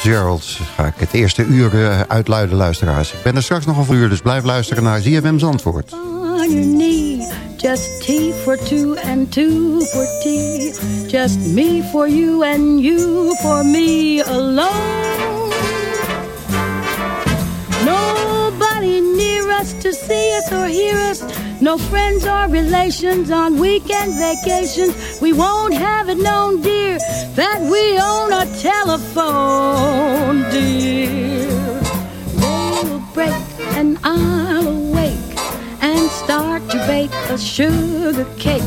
Fitzgerald ga ik het eerste uur uh, uitluiden, luisteraars. Ik ben er straks nog een uur, dus blijf luisteren naar ZFM Zandvoort. On your knee, just tea for two and two for tea. Just me for you and you for me alone. Nobody near us to see us or hear us. No friends or relations on weekend vacations. We won't have it known, dear, that we own a telephone, dear. They'll break and I'll awake and start to bake a sugar cake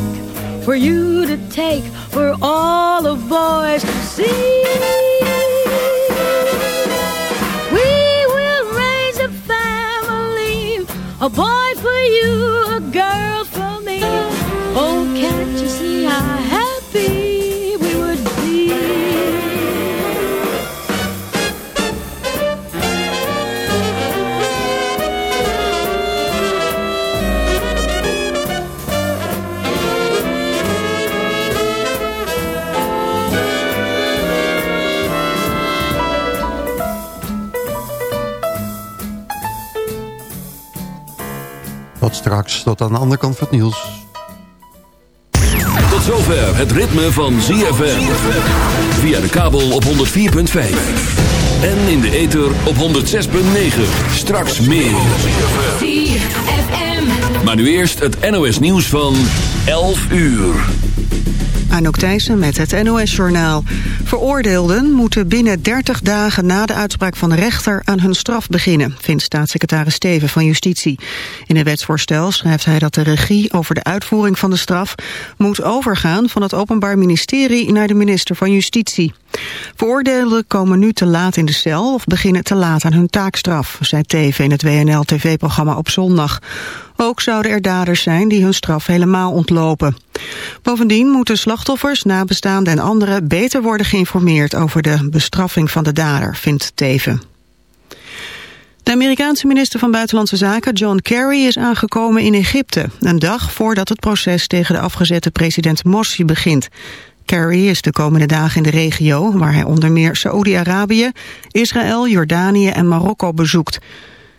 for you to take for all the boys to see. A boy for you, a girl for me. Oh, can't you see how happy straks, tot aan de andere kant van het nieuws. Tot zover het ritme van ZFM. Via de kabel op 104.5. En in de ether op 106.9. Straks meer. ZFM. Maar nu eerst het NOS nieuws van 11 uur. Anouk Thijssen met het NOS-journaal. Veroordeelden moeten binnen 30 dagen na de uitspraak van de rechter aan hun straf beginnen, vindt staatssecretaris Steven van Justitie. In een wetsvoorstel schrijft hij dat de regie over de uitvoering van de straf moet overgaan van het Openbaar Ministerie naar de minister van Justitie. Veroordeelden komen nu te laat in de cel of beginnen te laat aan hun taakstraf, zei Teven in het WNL-tv-programma op zondag. Ook zouden er daders zijn die hun straf helemaal ontlopen. Bovendien moeten slachtoffers, nabestaanden en anderen beter worden geïnformeerd over de bestraffing van de dader, vindt Teven. De Amerikaanse minister van Buitenlandse Zaken John Kerry is aangekomen in Egypte, een dag voordat het proces tegen de afgezette president Morsi begint. Kerry is de komende dagen in de regio, waar hij onder meer Saoedi-Arabië, Israël, Jordanië en Marokko bezoekt.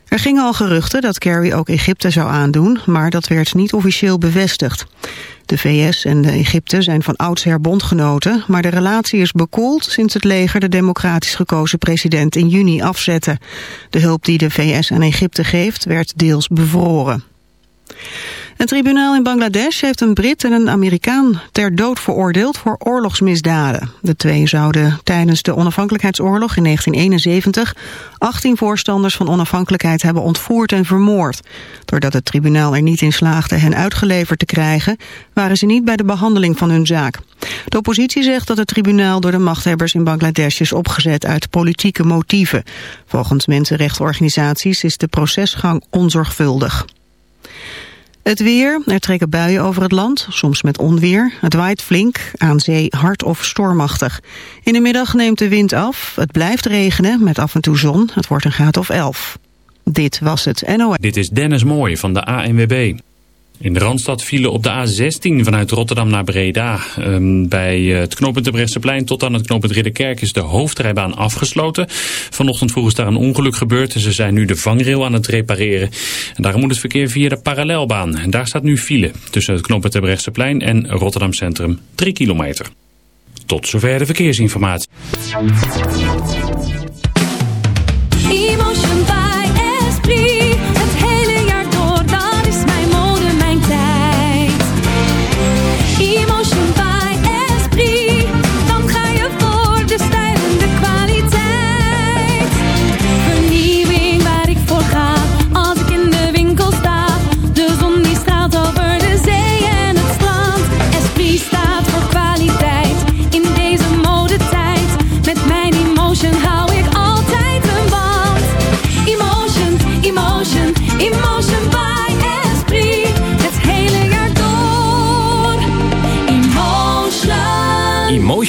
Er gingen al geruchten dat Kerry ook Egypte zou aandoen, maar dat werd niet officieel bevestigd. De VS en de Egypte zijn van oudsher bondgenoten, maar de relatie is bekoeld sinds het leger de democratisch gekozen president in juni afzette. De hulp die de VS aan Egypte geeft werd deels bevroren. Een tribunaal in Bangladesh heeft een Brit en een Amerikaan ter dood veroordeeld voor oorlogsmisdaden. De twee zouden tijdens de onafhankelijkheidsoorlog in 1971 18 voorstanders van onafhankelijkheid hebben ontvoerd en vermoord. Doordat het tribunaal er niet in slaagde hen uitgeleverd te krijgen, waren ze niet bij de behandeling van hun zaak. De oppositie zegt dat het tribunaal door de machthebbers in Bangladesh is opgezet uit politieke motieven. Volgens mensenrechtenorganisaties is de procesgang onzorgvuldig. Het weer, er trekken buien over het land, soms met onweer. Het waait flink, aan zee hard of stormachtig. In de middag neemt de wind af, het blijft regenen met af en toe zon. Het wordt een graad of 11. Dit was het NOS. Dit is Dennis Mooij van de ANWB. In de Randstad vielen op de A16 vanuit Rotterdam naar Breda. Um, bij het knooppunt Brechtseplein tot aan het knooppunt Ridderkerk is de hoofdrijbaan afgesloten. Vanochtend vroeg is daar een ongeluk gebeurd en ze zijn nu de vangrail aan het repareren. En daarom moet het verkeer via de parallelbaan. En daar staat nu file tussen het knooppunt Brechtseplein en Rotterdam Centrum 3 kilometer. Tot zover de verkeersinformatie.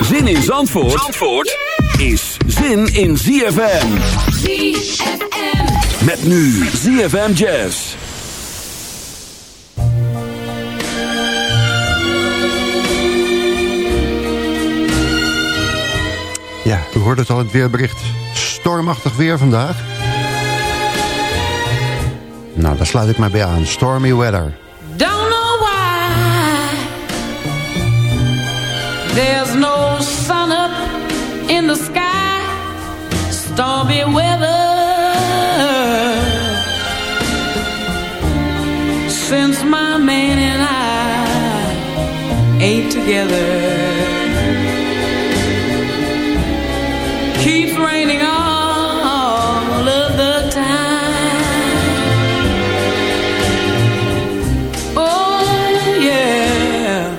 Zin in Zandvoort, Zandvoort is zin in ZFM. ZFM. Met nu ZFM Jazz. Ja, u hoort het al in het weerbericht. Stormachtig weer vandaag. Nou, daar sluit ik mij bij aan. Stormy weather. In the sky. Stormy weather. Since my man and I ain't together. Keeps raining all of the time. Oh yeah,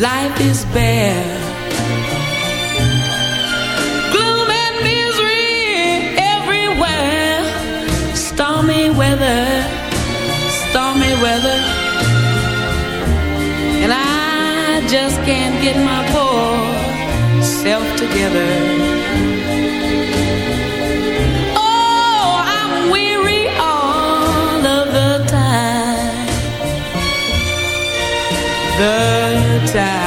life is bare. Just can't get my poor self together. Oh, I'm weary all of the time the time.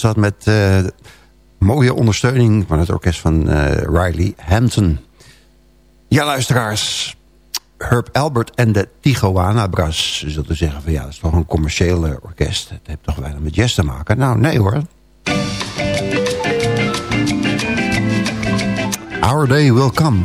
Was dat met eh, mooie ondersteuning van het orkest van eh, Riley Hampton. Ja, luisteraars. Herb Albert en de Tijuana Brass. U zeggen van ja, dat is toch een commerciële orkest. Het heeft toch weinig met jazz te maken? Nou, nee hoor. Our Day Will Come.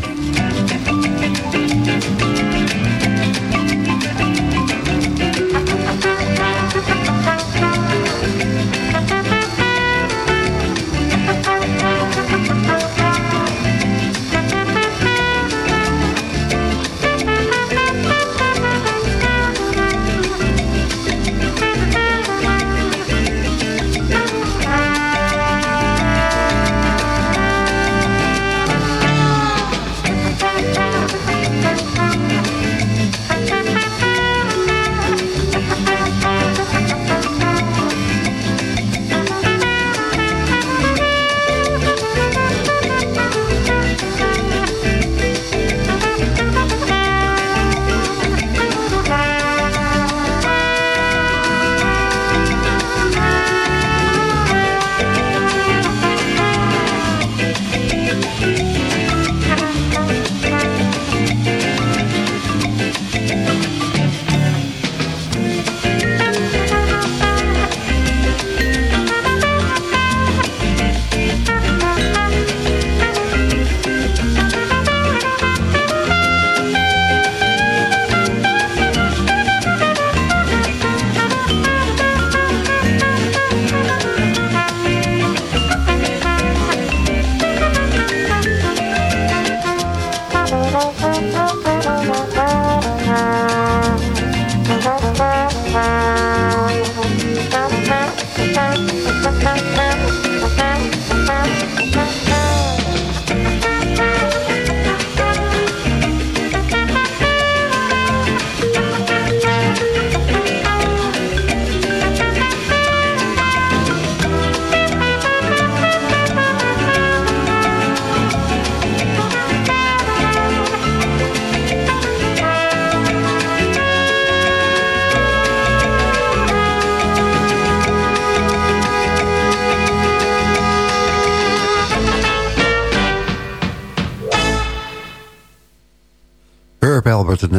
Herb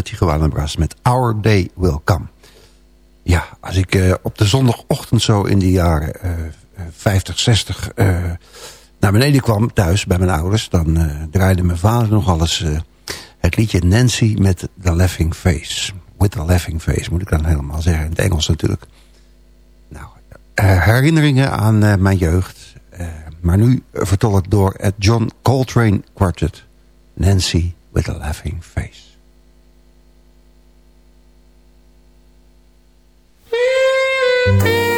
Tijuana Brass met Our Day Will Come. Ja, als ik uh, op de zondagochtend zo in de jaren uh, 50, 60 uh, naar beneden kwam thuis bij mijn ouders... dan draaide mijn vader nog alles het liedje Nancy met The Laughing Face. With the Laughing Face, moet ik dan helemaal zeggen. In het Engels natuurlijk. Nou, herinneringen aan mijn jeugd. maar nu vertolkt door het John Coltrane Quartet. Nancy with a Laughing Face. Música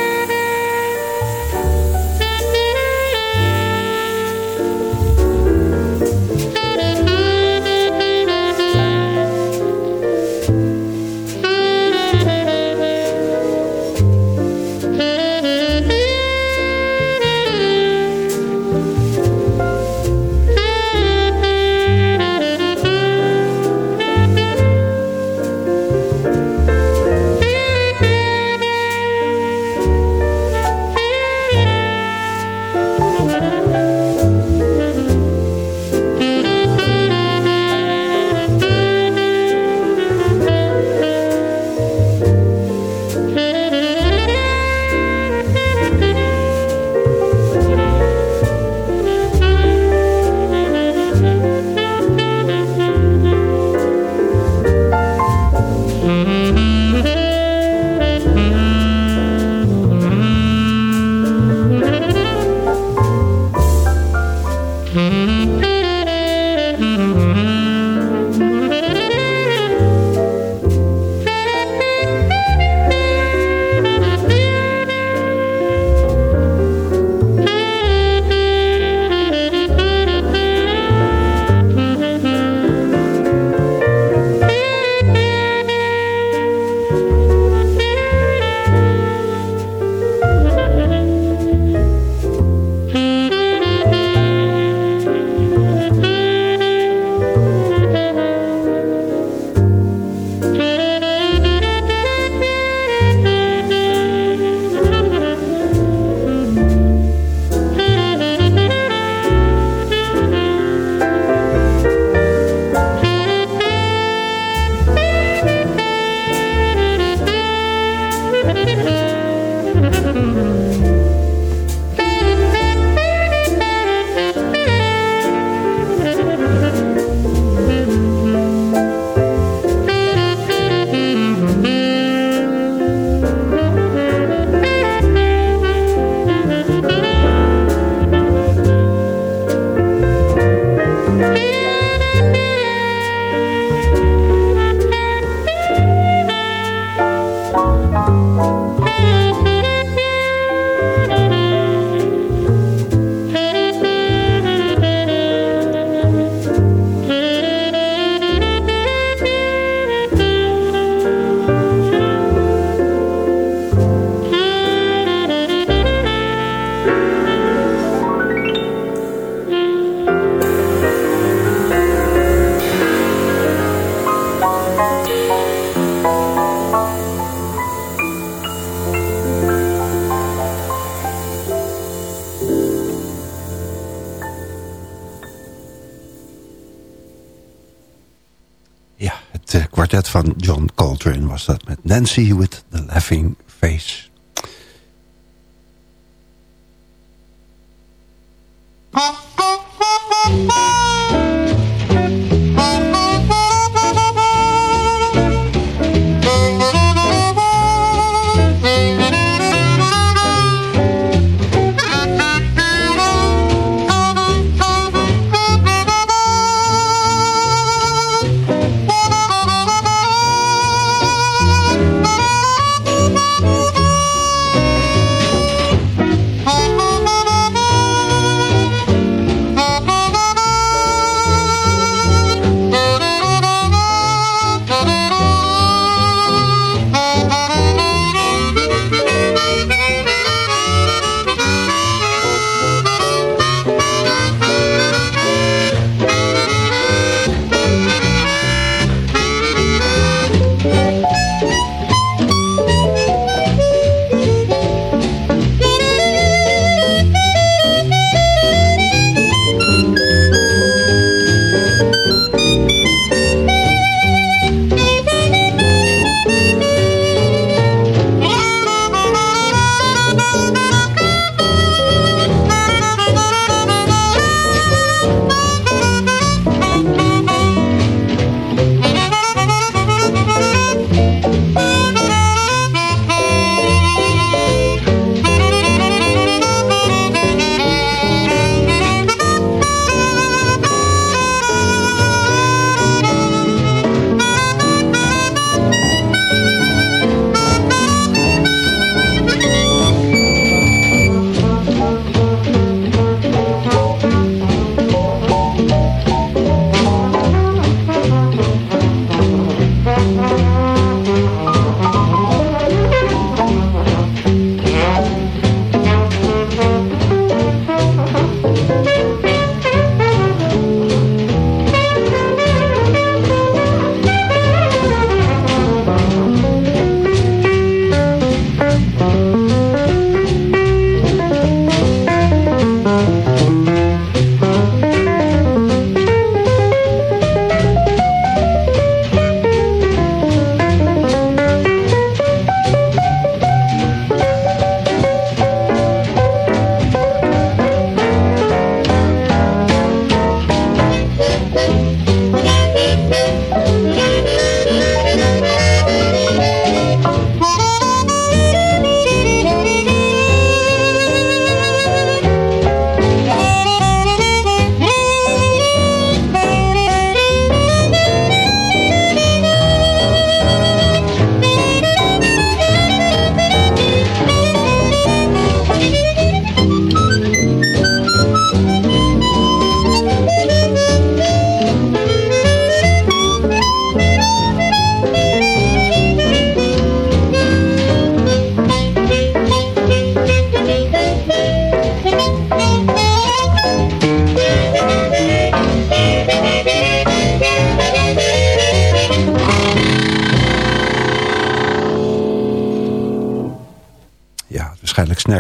Nancy with the Laughing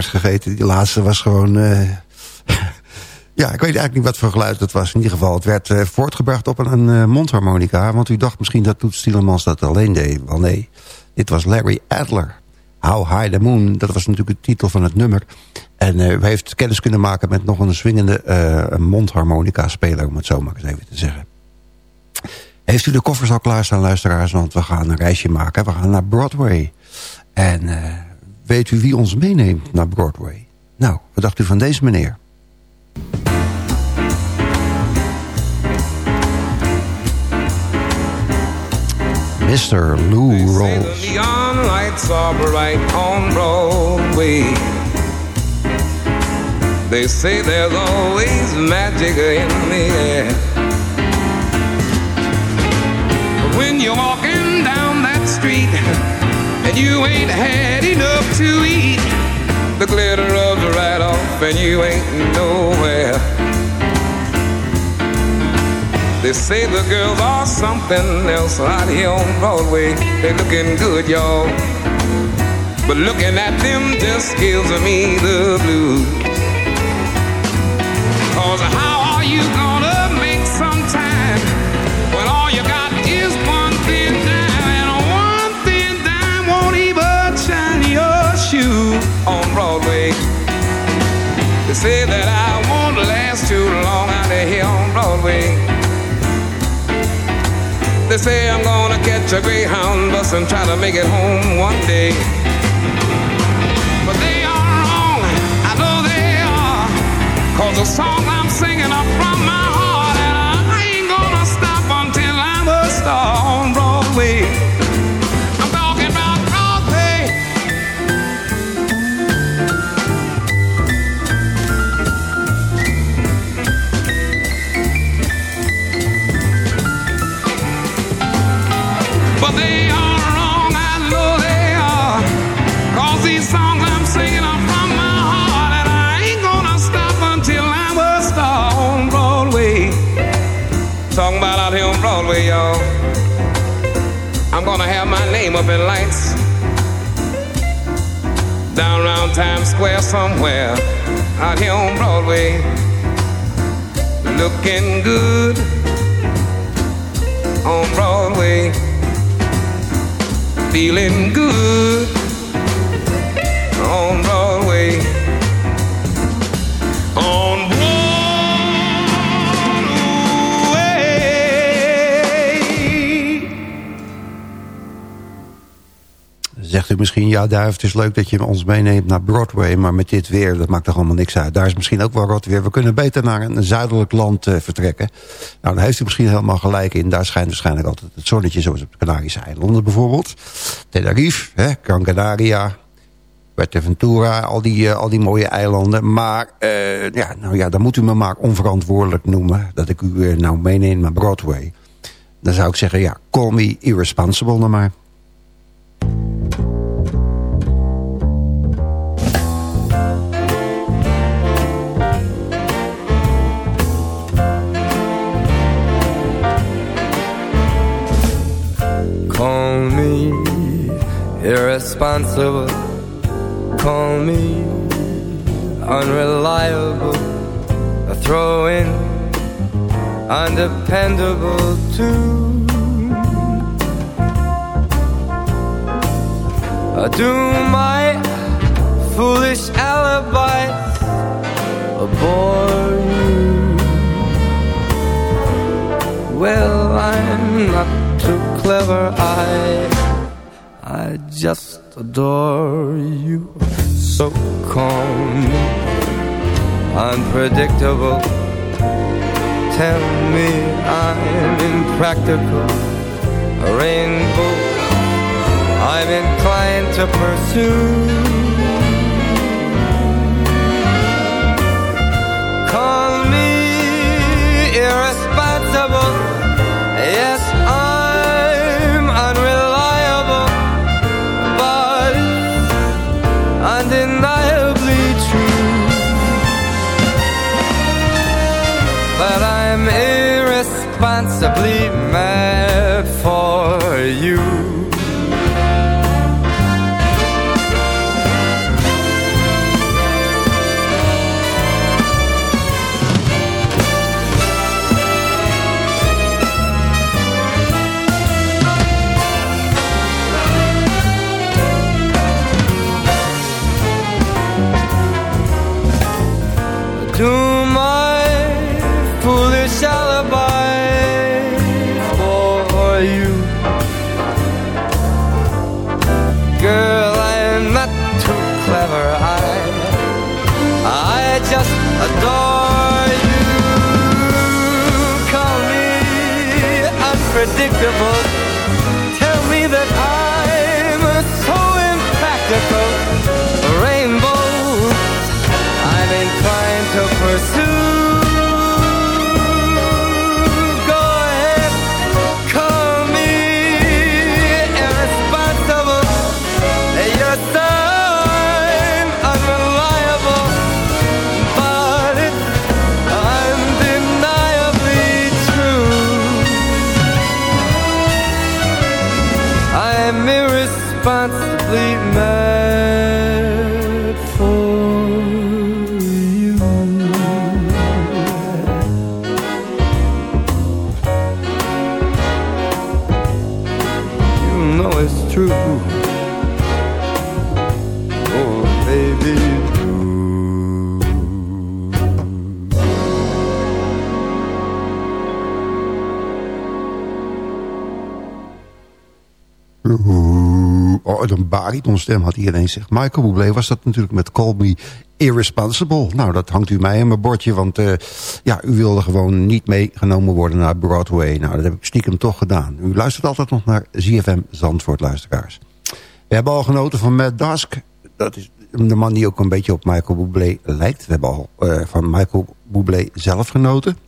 gegeten. Die laatste was gewoon... Uh, ja, ik weet eigenlijk niet wat voor geluid het was. In ieder geval, het werd uh, voortgebracht op een uh, mondharmonica. Want u dacht misschien dat Toet Stielemans dat alleen deed. Wel nee, dit was Larry Adler. How High the Moon, dat was natuurlijk de titel van het nummer. En uh, u heeft kennis kunnen maken met nog een swingende mondharmonica-speler... om het zo maar eens even te zeggen. Heeft u de koffers al klaarstaan, luisteraars? Want we gaan een reisje maken. We gaan naar Broadway. En Weet u wie ons meeneemt naar Broadway? Nou, wat dacht u van deze meneer? Mr. Lou Rawls. The neon lights are bright on Broadway. They say there's always magic in the air. When you're walking down that street and you ain't had enough to eat. The glitter rubs right off and you ain't nowhere. They say the girls are something else out here on Broadway. They're looking good, y'all. But looking at them just gives me the blues. Cause how They say I'm gonna catch a Greyhound bus and try to make it home one day. But they are wrong, I know they are. Cause the song I'm singing are from my heart, name up in lights. Down around Times Square somewhere. Out here on Broadway. Looking good on Broadway feeling good u misschien, ja Duif, het is leuk dat je ons meeneemt naar Broadway... maar met dit weer, dat maakt toch allemaal niks uit. Daar is misschien ook wel rot weer. We kunnen beter naar een zuidelijk land eh, vertrekken. Nou, daar heeft u misschien helemaal gelijk in. Daar schijnt waarschijnlijk altijd het zonnetje, zoals op de Canarische eilanden bijvoorbeeld. Tenerife, hè, Gran Canaria, Fuerteventura, al die, eh, al die mooie eilanden. Maar eh, ja, nou ja, dan moet u me maar onverantwoordelijk noemen... dat ik u nou meeneem naar Broadway. Dan zou ik zeggen, ja, call me irresponsible dan maar. Irresponsible. Call me unreliable. A throw in undependable too. Uh, Do my foolish alibis bore you? Well, I'm not too clever. I, I just adore you. So calm unpredictable. Tell me I'm impractical. A rainbow I'm inclined to pursue. Irresponsibly mad for you. Adore you. Call me unpredictable. Een baritonstem had ineens zegt. Michael Bublé was dat natuurlijk met Me Irresponsible. Nou, dat hangt u mij in mijn bordje, want uh, ja, u wilde gewoon niet meegenomen worden naar Broadway. Nou, dat heb ik stiekem toch gedaan. U luistert altijd nog naar ZFM Zandvoort, luisteraars. We hebben al genoten van Matt Dusk. Dat is de man die ook een beetje op Michael Bublé lijkt. We hebben al uh, van Michael Bublé zelf genoten.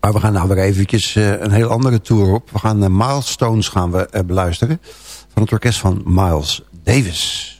Maar we gaan nou weer eventjes uh, een heel andere tour op. We gaan uh, Milestones gaan we beluisteren. Van het orkest van Miles Davis.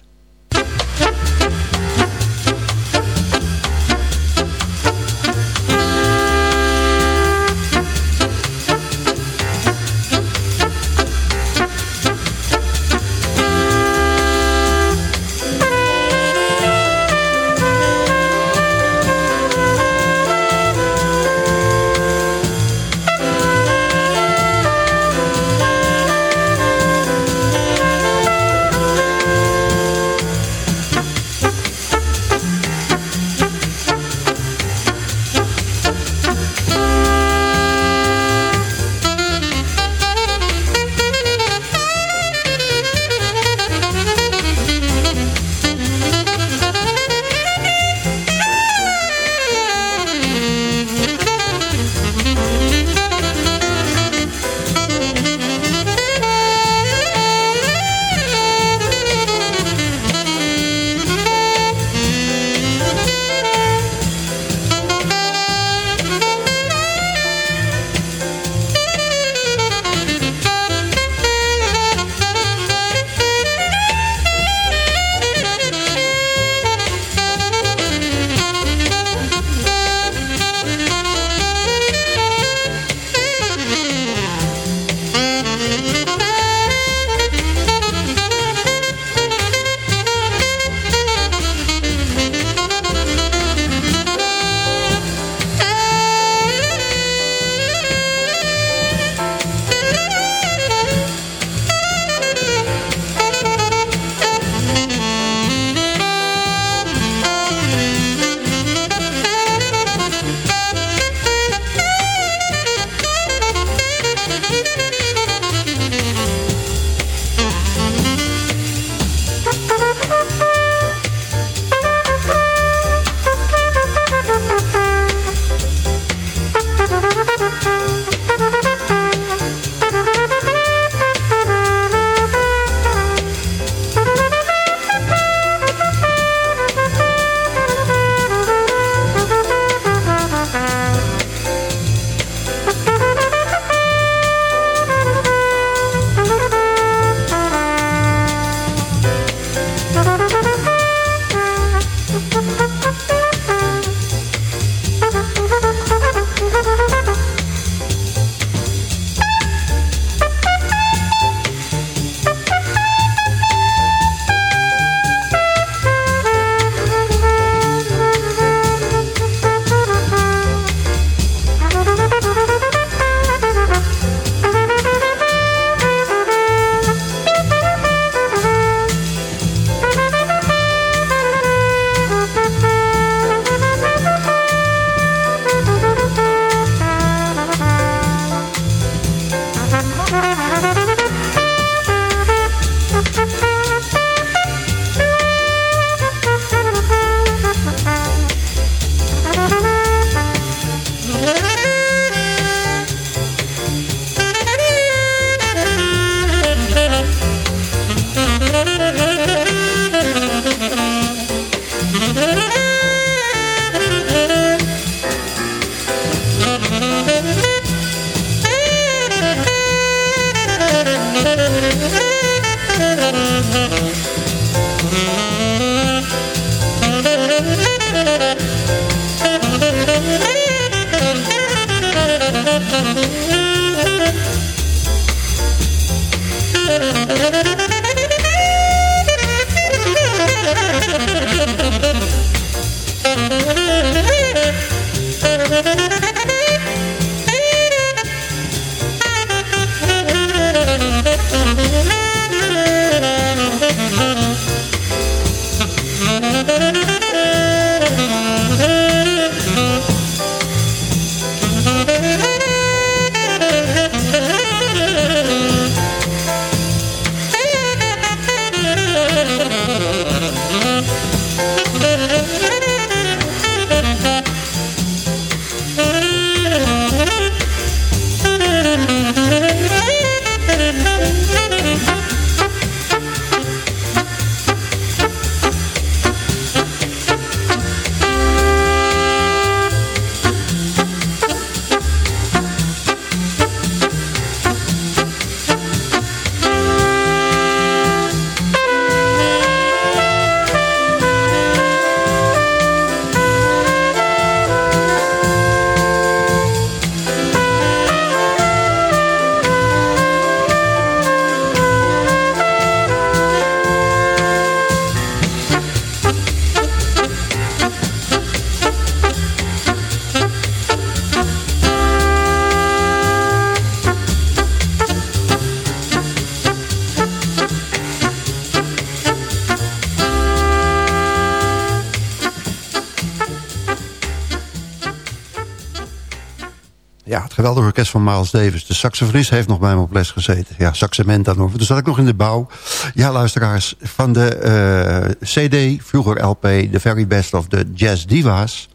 Geweldige orkest van Miles Davis. De saxofonist heeft nog bij me op les gezeten. Ja, saxement dan over. Dus zat ik nog in de bouw. Ja, luisteraars, van de eh, CD, vroeger LP... The Very Best of the Jazz Divas...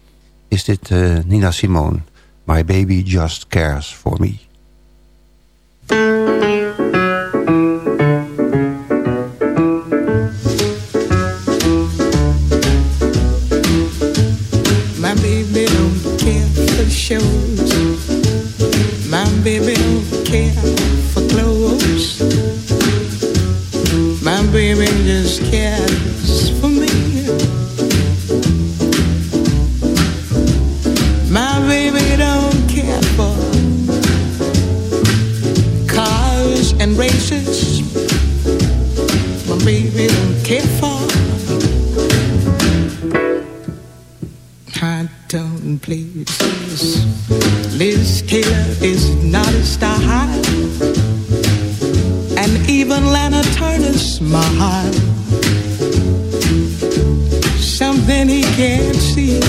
is dit eh, Nina Simone. My Baby Just Cares For Me. Liz Taylor is not a star, high, and even Lana Turner's smile. Something he can't see.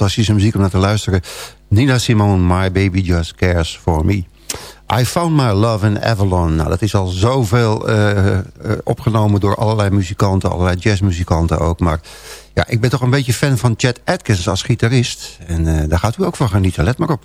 Fantastische muziek om naar te luisteren. Nina Simone, My Baby Just Cares For Me. I Found My Love in Avalon. Nou, dat is al zoveel uh, opgenomen door allerlei muzikanten, allerlei jazzmuzikanten ook. Maar ja, ik ben toch een beetje fan van Chet Atkins als gitarist. En uh, daar gaat u ook van genieten, let maar op.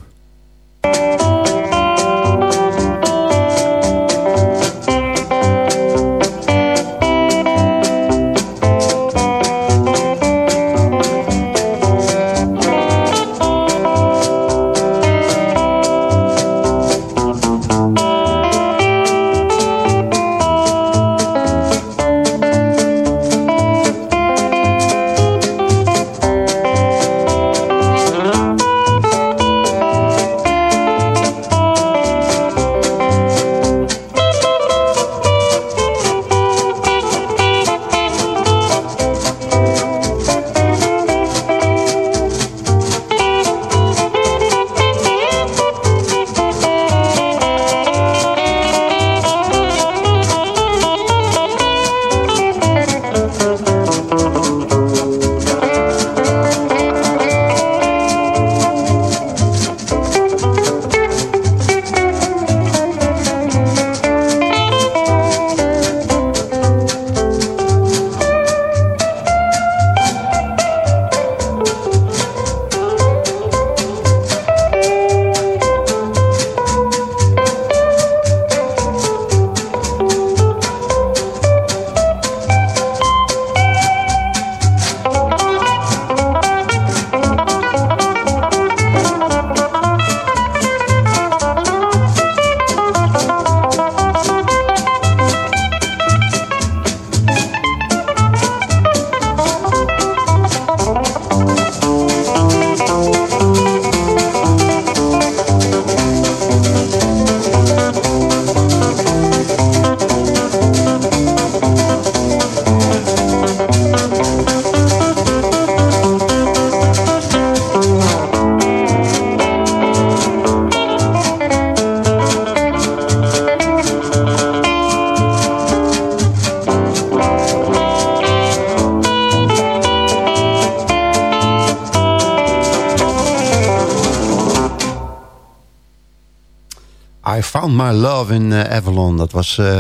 My Love in uh, Avalon. Dat was uh,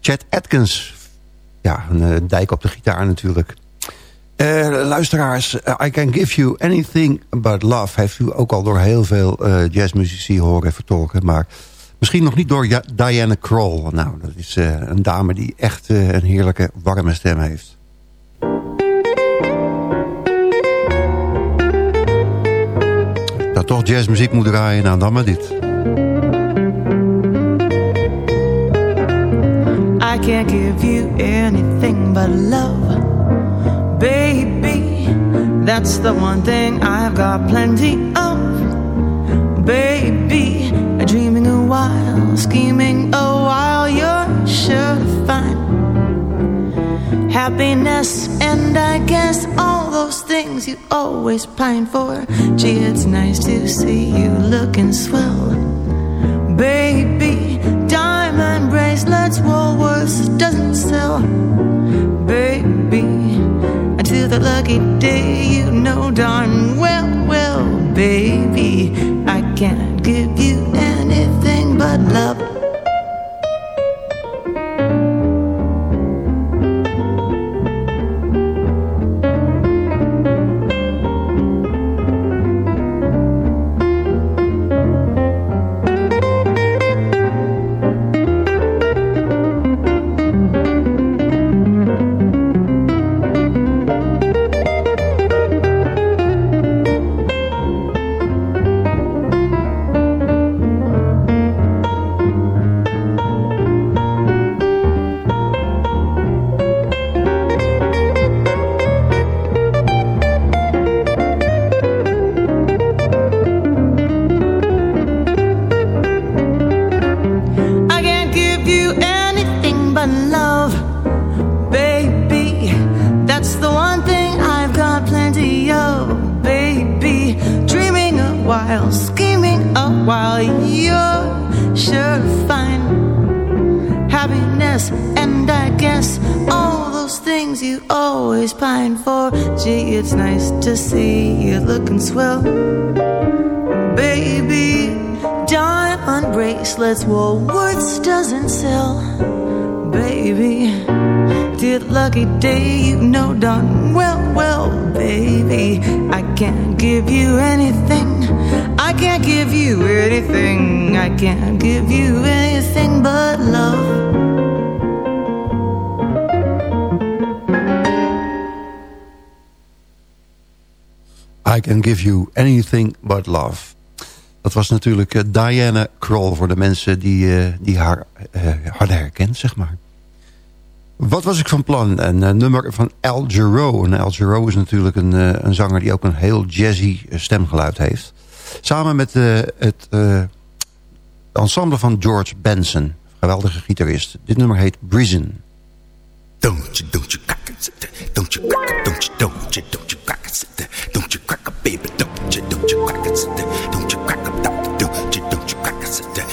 Chet Atkins. Ja, een uh, dijk op de gitaar natuurlijk. luisteraars, I Can Give You Anything But Love... heeft u ook al door heel veel jazzmuzici horen vertolken. Maar misschien nog niet door Diana Kroll. Nou, dat is een dame die echt een heerlijke warme stem heeft. Dat toch jazzmuziek moet draaien, nou dan maar dit. Can't give you anything but love, baby. That's the one thing I've got plenty of, baby. Dreaming a while, scheming a while, you're sure to find happiness, and I guess all those things you always pine for. Gee, it's nice to see you looking swell, baby diamond bracelets Woolworths doesn't sell. Baby Until the lucky day you know darn well, well Baby I can't give you anything but love lucky day, you know darn well, well, baby, I can't give you anything. I can't give you anything. I can't give you anything but love. I Can Give You Anything But Love. Dat was natuurlijk eh, Diana Kroll voor de mensen die, eh, die haar uh, hadden herkend, zeg maar. Wat was ik van plan? Een nummer van Al Jarreau. En Al Jarreau is natuurlijk een, een zanger die ook een heel jazzy stemgeluid heeft. Samen met het ensemble van George Benson. Geweldige gitarist. Dit nummer heet Prison. Don't you, don't you, don't you, don't you, don't you, don't you, don't you, don't you crack a baby, don't you, don't you crack it, don't you crack a don't you, don't you crack it,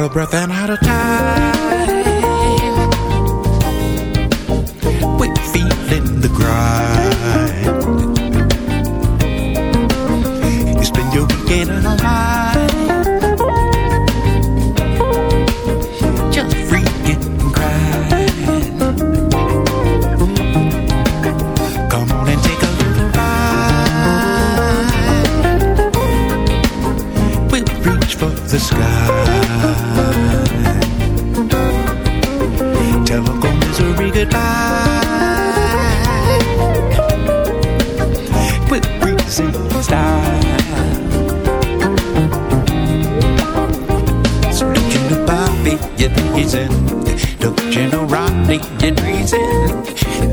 out of breath and out of time. You're reason. Don't you know Rodney, you're reason.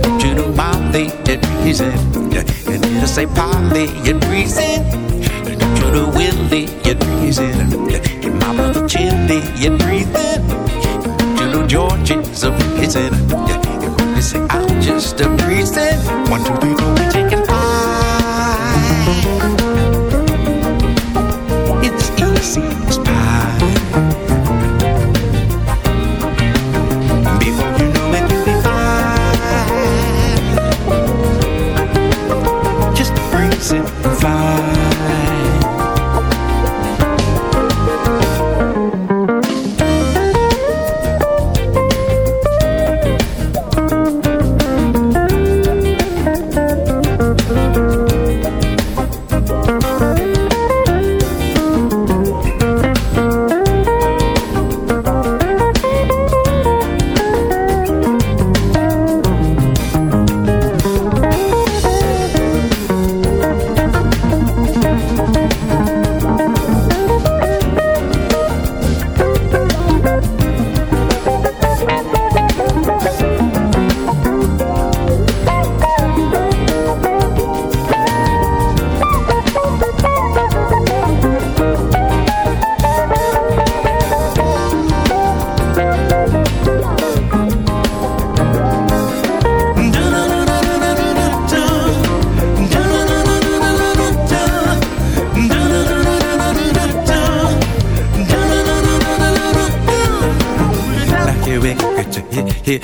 Don't you know Molly, you're reason. And did I say Polly, you're reason. Don't you know Willie, you're reason. And my brother Chili, you're breathing. You know is a reason. Yeah, you only say I'm just a reason. One, two, three, four,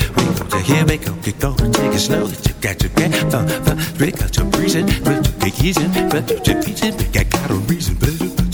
we go, to here we go, get go, take it slow, you got to get fun, fun, we got to breezing, we to get easy, but get easy, we got got a reason, but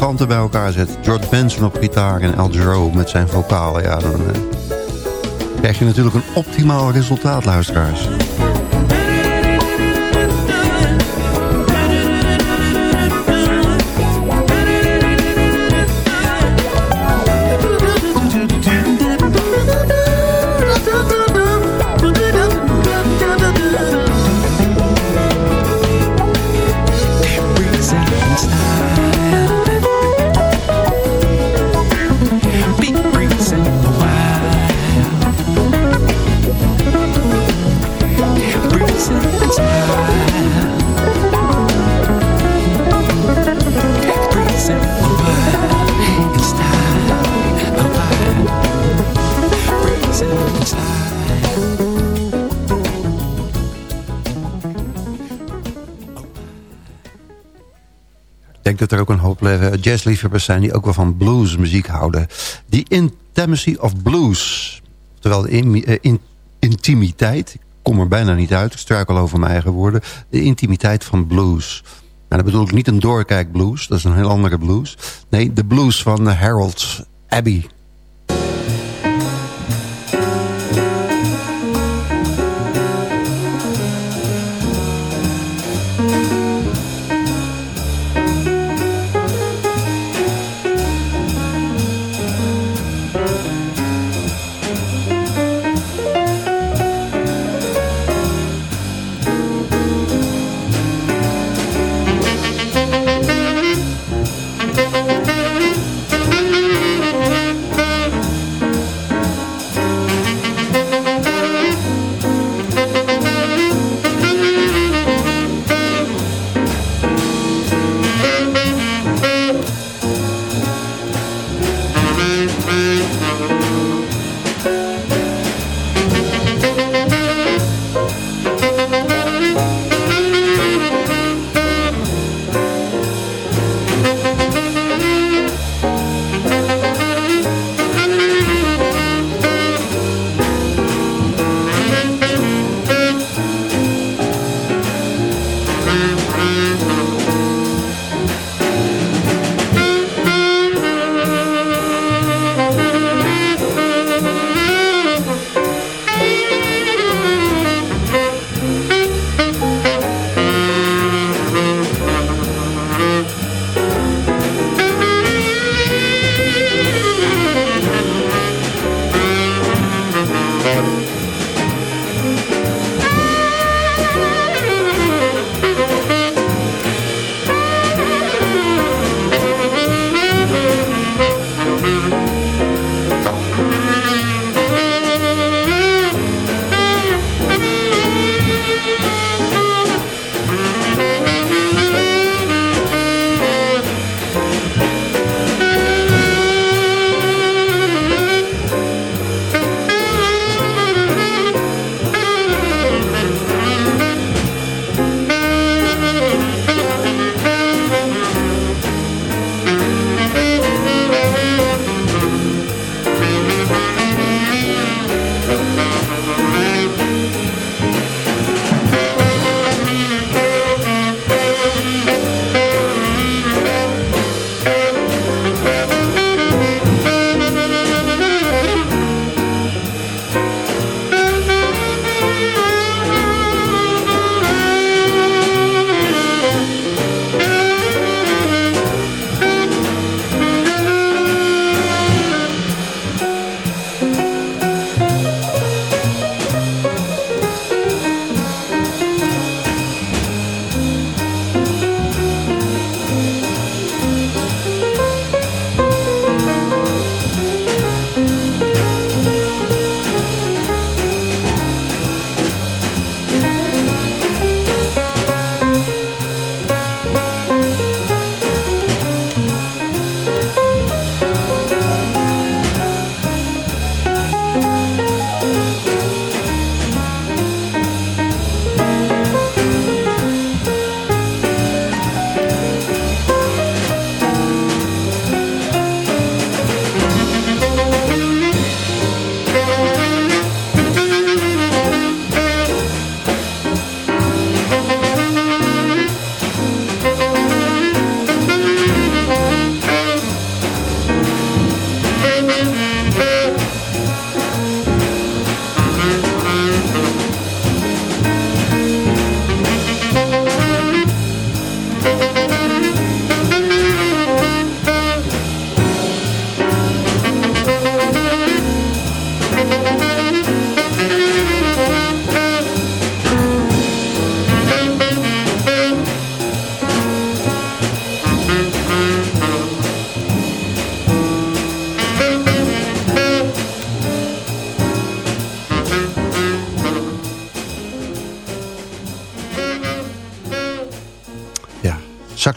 giganten bij elkaar zet. George Benson op gitaar en Al Jarreau met zijn vocalen. Ja, dan eh, krijg je natuurlijk een optimaal resultaat, luisteraars. Jazzliefhebbers zijn... die ook wel van bluesmuziek houden. Die Intimacy of Blues. Terwijl de eh, in- intimiteit... Ik kom er bijna niet uit, ik struikel over mijn eigen woorden. De intimiteit van blues. Nou, dat bedoel ik niet een doorkijk blues. Dat is een heel andere blues. Nee, de blues van eh, Harold Abbey.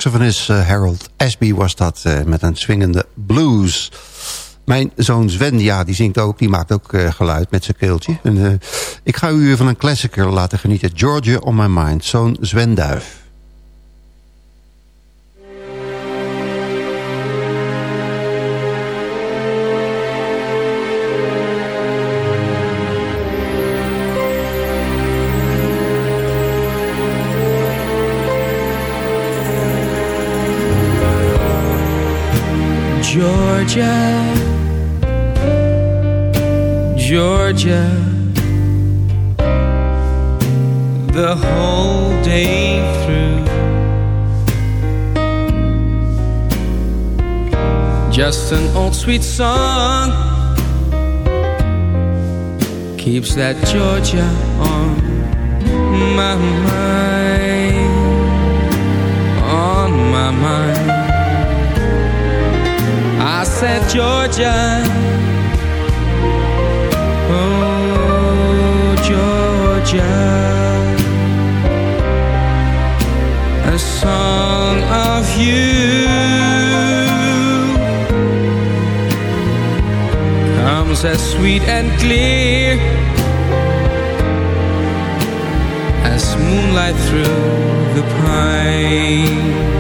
Saxofonist eh, Harold Ashby was dat eh, met een swingende blues. Mijn zoon Sven, ja, die zingt ook, die maakt ook eh, geluid met zijn keeltje. Ik ga u van een klassieker laten genieten. Georgia on my mind, zo'n Sven Georgia, Georgia, the whole day through. Just an old sweet song keeps that Georgia on my mind, Said Georgia. Oh Georgia. A song of you. Comes as sweet and clear As moonlight through the pines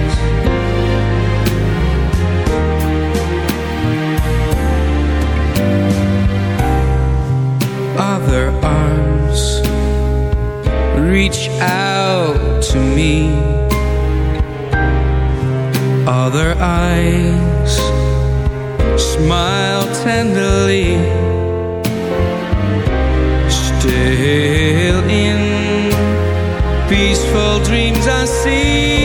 reach out to me. Other eyes smile tenderly. Still in peaceful dreams I see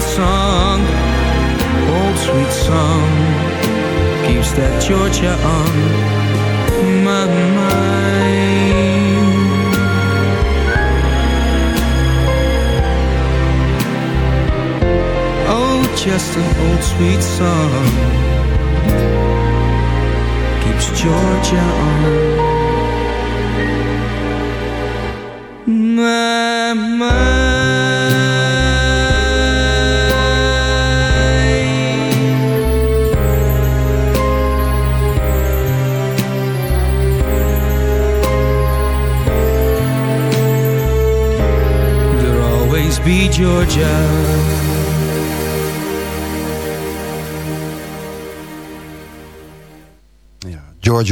sweet song, old sweet song keeps that Georgia on my mind. Oh, just an old sweet song keeps Georgia on my mind. Be Georgia.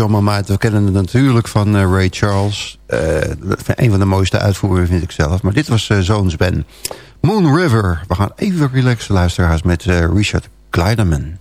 My mind. We kennen het natuurlijk van eh, Ray Charles. Eh, een van de mooiste uitvoeringen vind ik zelf. Maar dit was uh, Zoons Ben. Moon River. We gaan even relaxen luisteraars met Richard Kleiderman.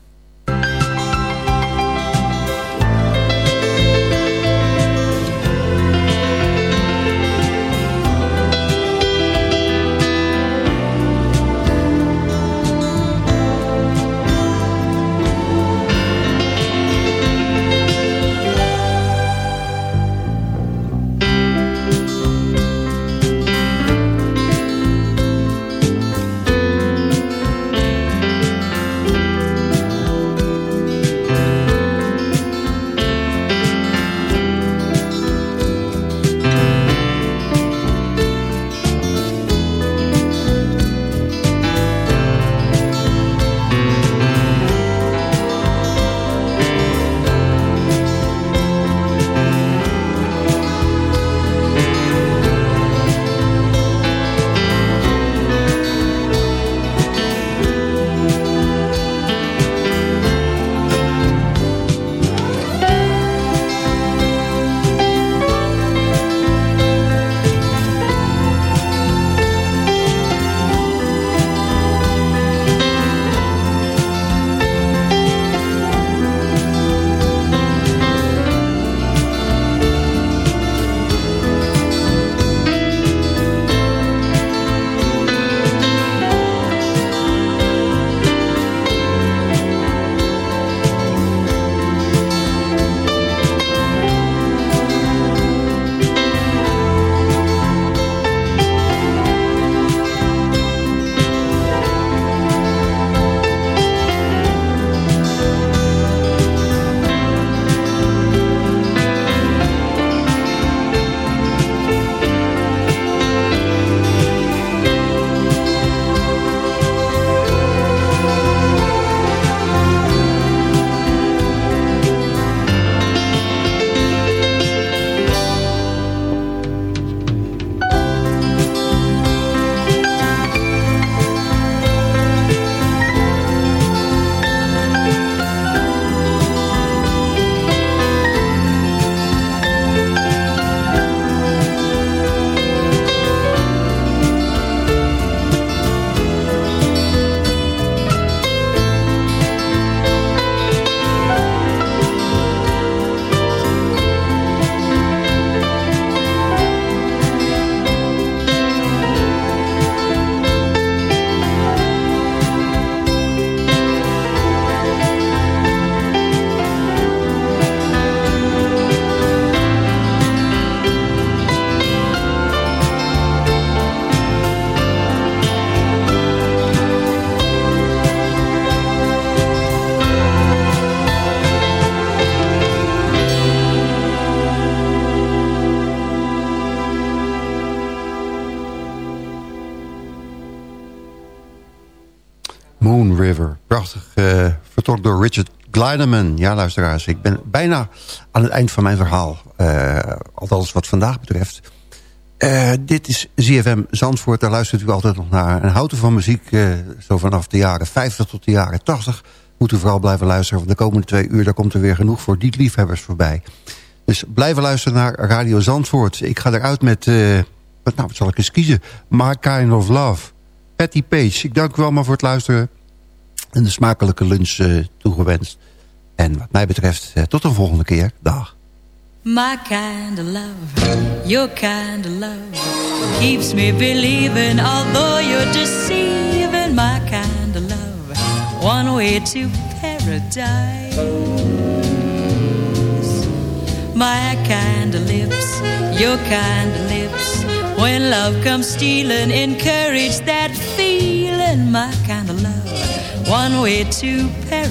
Richard. Ja, luisteraars, ik ben bijna aan het eind van mijn verhaal. Uh, althans wat vandaag betreft. Uh, dit is ZFM Zandvoort, daar luistert u altijd nog naar. En houdt u van muziek, zo vanaf de jaren 50 tot de jaren 80... moet u vooral blijven luisteren, want de komende twee uur... daar komt er weer genoeg voor die liefhebbers voorbij. Dus blijven luisteren naar Radio Zandvoort. Ik ga eruit met, wat, nou, wat zal ik eens kiezen? My Kind of Love... Patty Page. Ik dank u wel maar voor het luisteren. En de smakelijke lunch uh, toegewenst. En wat mij betreft, uh, tot een volgende keer. Dag. My kind of love, your kind of love Keeps me believing although you're deceiving My kind of love, one way to paradise My kind of lips, your kind of lips When love comes stealing, encourage that feeling, my kind of love. One way to paradise.